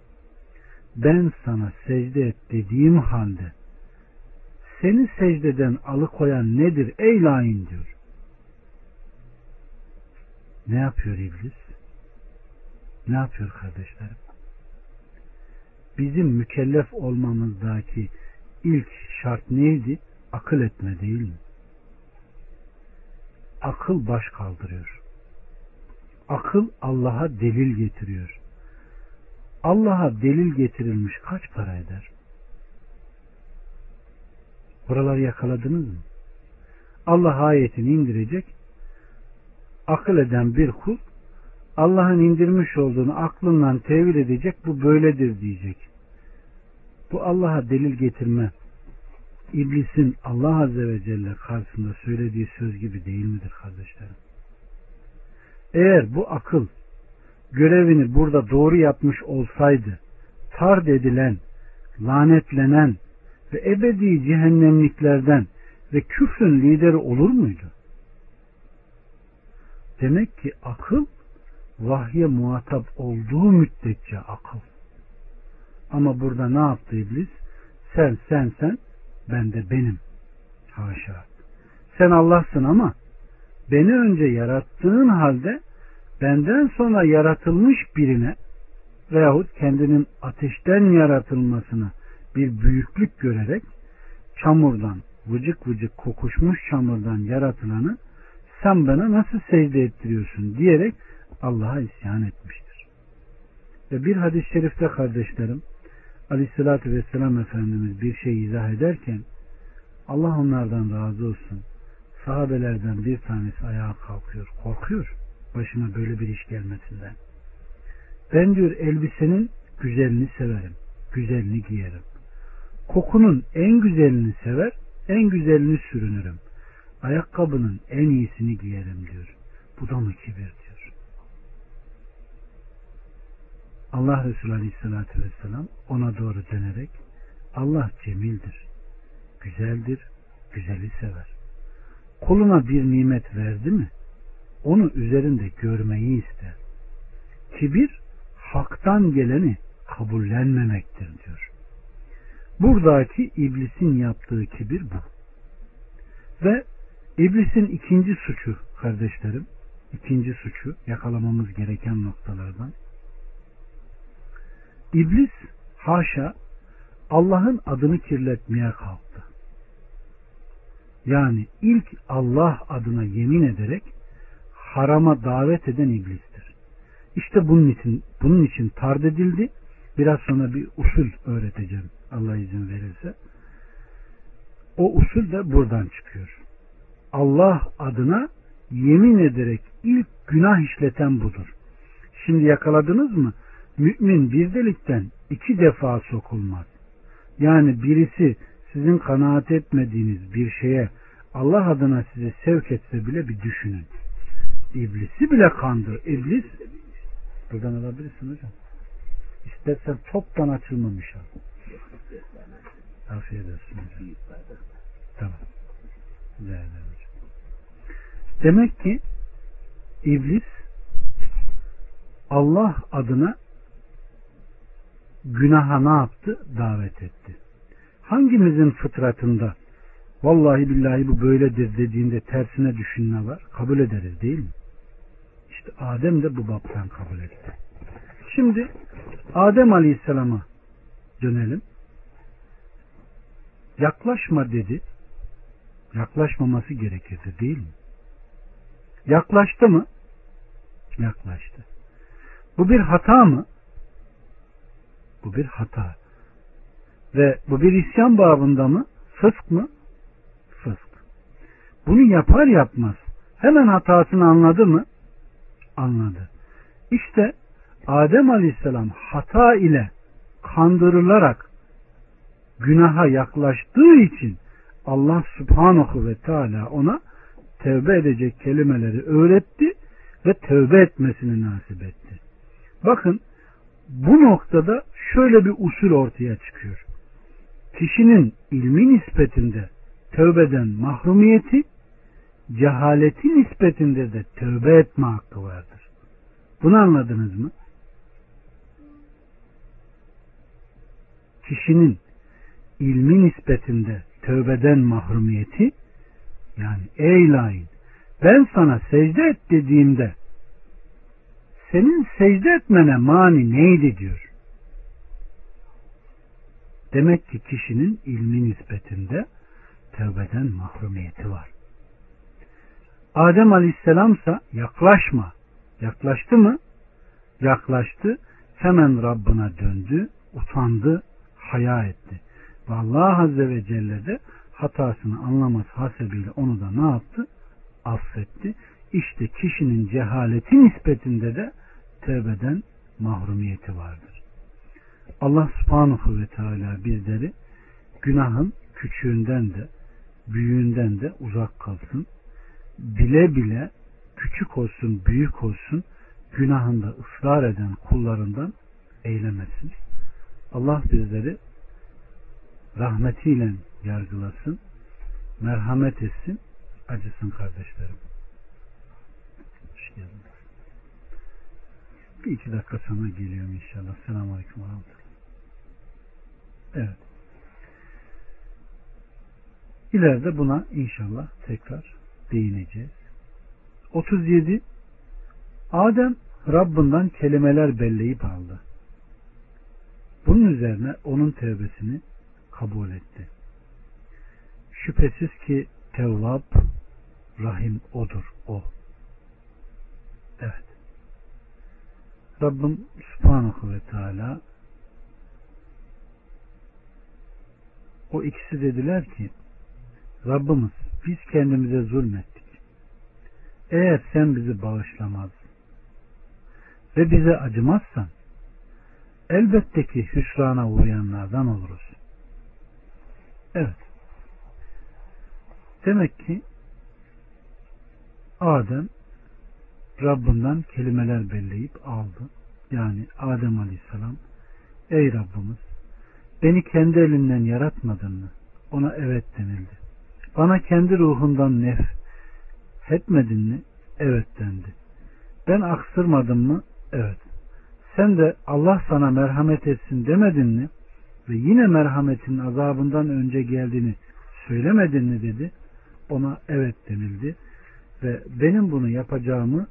ben sana secde et dediğim halde seni secdeden alıkoyan nedir ey lain diyor. Ne yapıyor iblis? Ne yapıyor kardeşlerim? Bizim mükellef olmamızdaki ilk şart neydi? Akıl etme değil mi? Akıl baş kaldırıyor. Akıl Allah'a delil getiriyor. Allah'a delil getirilmiş kaç para eder? Buraları yakaladınız mı? Allah ayetini indirecek. Akıl eden bir kul Allah'ın indirmiş olduğunu aklından tevil edecek. Bu böyledir diyecek. Bu Allah'a delil getirme İblisin Allah Azze ve Celle karşısında söylediği söz gibi değil midir kardeşlerim? Eğer bu akıl görevini burada doğru yapmış olsaydı tard edilen, lanetlenen ve ebedi cehennemliklerden ve küfrün lideri olur muydu? Demek ki akıl vahye muhatap olduğu müddetçe akıl. Ama burada ne yaptı iblis? Sen sen sen ben de benim. Haşa. Sen Allah'sın ama beni önce yarattığın halde benden sonra yaratılmış birine veyahut kendinin ateşten yaratılmasını bir büyüklük görerek çamurdan, vıcık vıcık kokuşmuş çamurdan yaratılanı sen bana nasıl secde ettiriyorsun diyerek Allah'a isyan etmiştir. Ve bir hadis-i şerifte kardeşlerim Aleyhisselatü Vesselam Efendimiz bir şey izah ederken Allah onlardan razı olsun. Sahabelerden bir tanesi ayağa kalkıyor. Korkuyor. Başına böyle bir iş gelmesinden. Ben diyor elbisenin güzelini severim. Güzelini giyerim. Kokunun en güzelini sever, en güzelini sürünürüm. Ayakkabının en iyisini giyerim diyor. Bu da mı kibir diyor. Allah Resulü Aleyhisselatü Vesselam ona doğru dönerek Allah cemildir, güzeldir, güzeli sever. Koluna bir nimet verdi mi onu üzerinde görmeyi ister. Kibir haktan geleni kabullenmemektir diyor. Buradaki iblisin yaptığı kibir bu. Ve iblisin ikinci suçu kardeşlerim, ikinci suçu yakalamamız gereken noktalardan İblis haşa Allah'ın adını kirletmeye kalktı. Yani ilk Allah adına yemin ederek harama davet eden iblistir. İşte bunun için bunun için tard edildi. Biraz sonra bir usul öğreteceğim Allah izin verirse. O usul de buradan çıkıyor. Allah adına yemin ederek ilk günah işleten budur. Şimdi yakaladınız mı? mümin bir delikten iki defa sokulmaz. Yani birisi sizin kanaat etmediğiniz bir şeye Allah adına sizi sevk etse bile bir düşünün. İblisi bile kandır. İblis buradan alabilirsin hocam. İstersen toptan açılmamış al. Afiyet olsun hocam. Tamam. Demek ki iblis Allah adına günaha ne yaptı? Davet etti. Hangimizin fıtratında vallahi billahi bu böyledir dediğinde tersine düşünme var? Kabul ederiz değil mi? İşte Adem de bu baptan kabul etti. Şimdi Adem Aleyhisselam'a dönelim. Yaklaşma dedi. Yaklaşmaması gerekirdi değil mi? Yaklaştı mı? Yaklaştı. Bu bir hata mı? Bu bir hata. Ve bu bir isyan babında mı? Fısk mı? Fısk. Bunu yapar yapmaz. Hemen hatasını anladı mı? Anladı. İşte Adem Aleyhisselam hata ile kandırılarak günaha yaklaştığı için Allah Subhanahu ve Teala ona tevbe edecek kelimeleri öğretti ve tövbe etmesini nasip etti. Bakın bu noktada şöyle bir usul ortaya çıkıyor. Kişinin ilmi nispetinde tövbeden mahrumiyeti, cehaleti nispetinde de tövbe etme hakkı vardır. Bunu anladınız mı? kişinin ilmi nispetinde tövbeden mahrumiyeti yani ey lain ben sana secde et dediğimde senin secde etmene mani neydi diyor. Demek ki kişinin ilmi nispetinde tövbeden mahrumiyeti var. Adem Aleyhisselamsa yaklaşma. Yaklaştı mı? Yaklaştı. Hemen Rabbına döndü, utandı, haya etti. Ve Allah Azze ve Celle de hatasını anlamaz hasebiyle onu da ne yaptı? Affetti. İşte kişinin cehaleti nispetinde de tövbeden mahrumiyeti vardır. Allah subhanahu ve teala bizleri günahın küçüğünden de büyüğünden de uzak kalsın. Bile bile küçük olsun büyük olsun günahında ısrar eden kullarından eylemesin. Allah bizleri rahmetiyle yargılasın, merhamet etsin, acısın kardeşlerim. Bir iki dakika sonra geliyorum inşallah. Selamun Aleyküm ve Evet. İleride buna inşallah tekrar değineceğiz. 37 Adem Rabbinden kelimeler belleyip aldı. Bunun üzerine onun tevbesini kabul etti. Şüphesiz ki Tevvab Rahim odur o. Evet. Rabbim Subhanahu ve Teala o ikisi dediler ki Rabbimiz biz kendimize zulmettik. Eğer sen bizi bağışlamaz ve bize acımazsan elbette ki hüsrana uğrayanlardan oluruz. Evet. Demek ki Adem Rabbinden kelimeler belleyip aldı. Yani Adem Aleyhisselam Ey Rabbimiz beni kendi elinden yaratmadın mı? Ona evet denildi. Bana kendi ruhundan nef etmedin mi? Evet dendi. Ben aksırmadım mı? Evet. Sen de Allah sana merhamet etsin demedin mi? Ve yine merhametin azabından önce geldiğini söylemedin mi dedi. Ona evet denildi. Ve benim bunu yapacağımı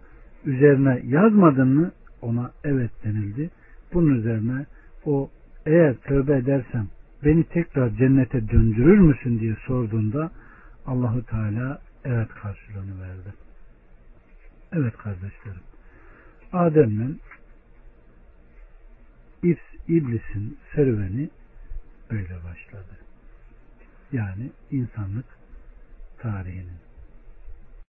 üzerine yazmadın mı? Ona evet denildi. Bunun üzerine o eğer tövbe edersem beni tekrar cennete döndürür müsün diye sorduğunda Allahu Teala evet karşılığını verdi. Evet kardeşlerim. Adem'le iblisin serüveni böyle başladı. Yani insanlık tarihinin.